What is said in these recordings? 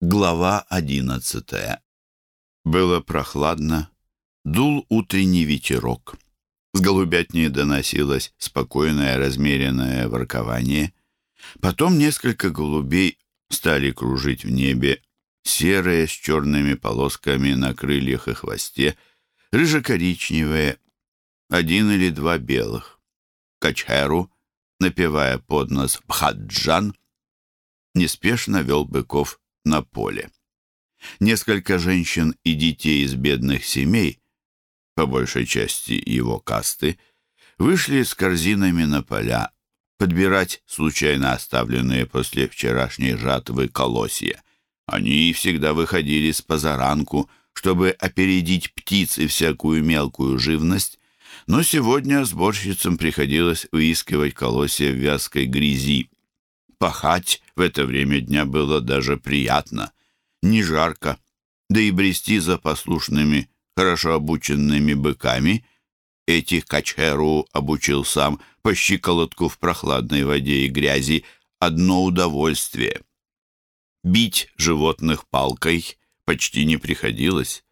Глава одиннадцатая. Было прохладно, дул утренний ветерок. С голубятни доносилось спокойное размеренное воркование. Потом несколько голубей стали кружить в небе, серые с черными полосками на крыльях и хвосте, рыжекоричневые, один или два белых. Качхеру, напевая под нос «Бхаджан», неспешно вел быков на поле. Несколько женщин и детей из бедных семей, по большей части его касты, вышли с корзинами на поля подбирать случайно оставленные после вчерашней жатвы колосья. Они всегда выходили с позаранку, чтобы опередить птиц и всякую мелкую живность, но сегодня сборщицам приходилось выискивать колосья в вязкой грязи, Пахать в это время дня было даже приятно, не жарко, да и брести за послушными, хорошо обученными быками этих качеру обучил сам по щиколотку в прохладной воде и грязи одно удовольствие. Бить животных палкой почти не приходилось.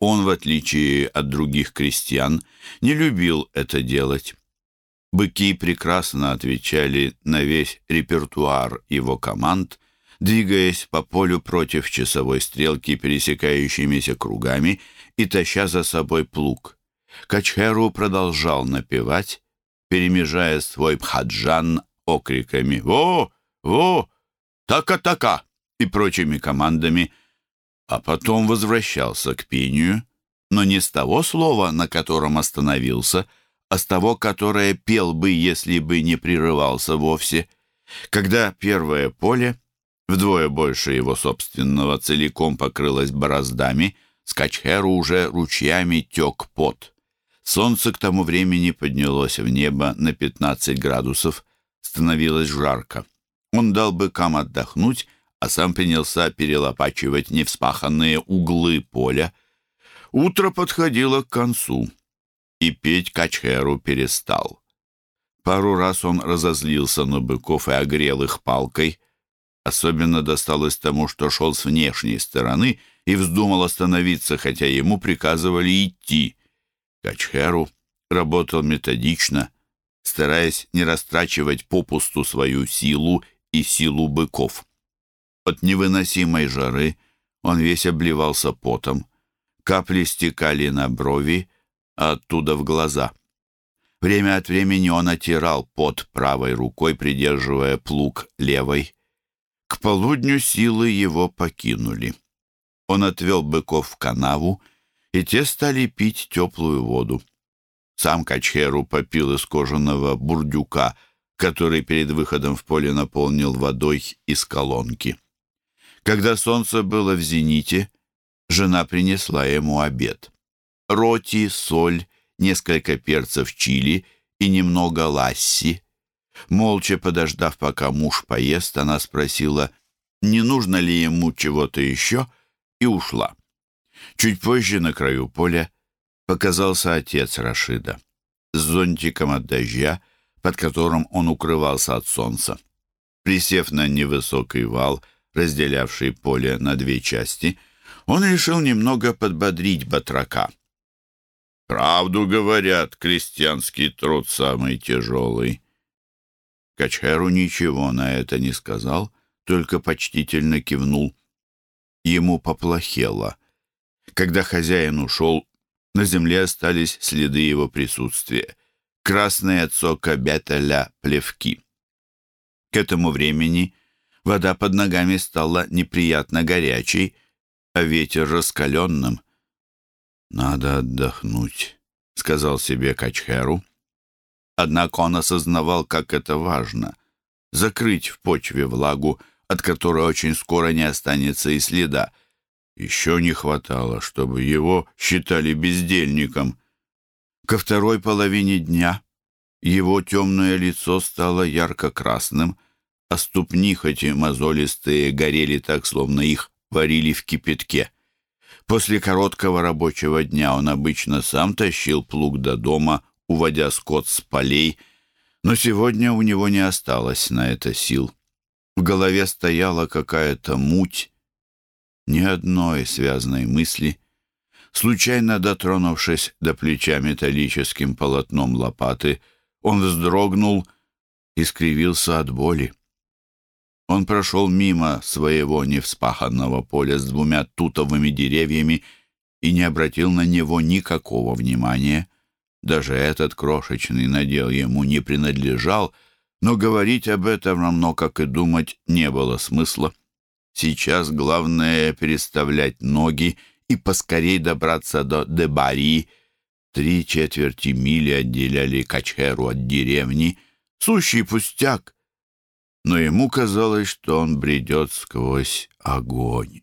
Он, в отличие от других крестьян, не любил это делать. Быки прекрасно отвечали на весь репертуар его команд, двигаясь по полю против часовой стрелки пересекающимися кругами и таща за собой плуг. Качхеру продолжал напевать, перемежая свой бхаджан окриками «Во! Во! Така-така!» и прочими командами, а потом возвращался к пению, но не с того слова, на котором остановился — а с того, которое пел бы, если бы не прерывался вовсе. Когда первое поле, вдвое больше его собственного, целиком покрылось бороздами, с Качхеру уже ручьями тек пот. Солнце к тому времени поднялось в небо на 15 градусов, становилось жарко. Он дал быкам отдохнуть, а сам принялся перелопачивать невспаханные углы поля. Утро подходило к концу и петь качхеру перестал. Пару раз он разозлился на быков и огрел их палкой. Особенно досталось тому, что шел с внешней стороны и вздумал остановиться, хотя ему приказывали идти. Качхеру работал методично, стараясь не растрачивать попусту свою силу и силу быков. От невыносимой жары он весь обливался потом, капли стекали на брови, оттуда в глаза. Время от времени он отирал под правой рукой, придерживая плуг левой. К полудню силы его покинули. Он отвел быков в канаву, и те стали пить теплую воду. Сам Качхеру попил из кожаного бурдюка, который перед выходом в поле наполнил водой из колонки. Когда солнце было в зените, жена принесла ему обед роти, соль, несколько перцев чили и немного ласси. Молча подождав, пока муж поест, она спросила, не нужно ли ему чего-то еще, и ушла. Чуть позже на краю поля показался отец Рашида с зонтиком от дождя, под которым он укрывался от солнца. Присев на невысокий вал, разделявший поле на две части, он решил немного подбодрить батрака — Правду говорят, крестьянский труд самый тяжелый. Качхеру ничего на это не сказал, только почтительно кивнул. Ему поплохело. Когда хозяин ушел, на земле остались следы его присутствия. Красные от сока бетеля плевки. К этому времени вода под ногами стала неприятно горячей, а ветер раскаленным — «Надо отдохнуть», — сказал себе Качхеру. Однако он осознавал, как это важно — закрыть в почве влагу, от которой очень скоро не останется и следа. Еще не хватало, чтобы его считали бездельником. Ко второй половине дня его темное лицо стало ярко-красным, а ступни, хоть и мозолистые, горели так, словно их варили в кипятке. После короткого рабочего дня он обычно сам тащил плуг до дома, уводя скот с полей, но сегодня у него не осталось на это сил. В голове стояла какая-то муть, ни одной связной мысли. Случайно дотронувшись до плеча металлическим полотном лопаты, он вздрогнул и скривился от боли. Он прошел мимо своего невспаханного поля с двумя тутовыми деревьями и не обратил на него никакого внимания. Даже этот крошечный надел ему не принадлежал, но говорить об этом равно, как и думать, не было смысла. Сейчас главное переставлять ноги и поскорей добраться до Дебари. Три четверти мили отделяли Качеру от деревни. Сущий пустяк. Но ему казалось, что он бредет сквозь огонь.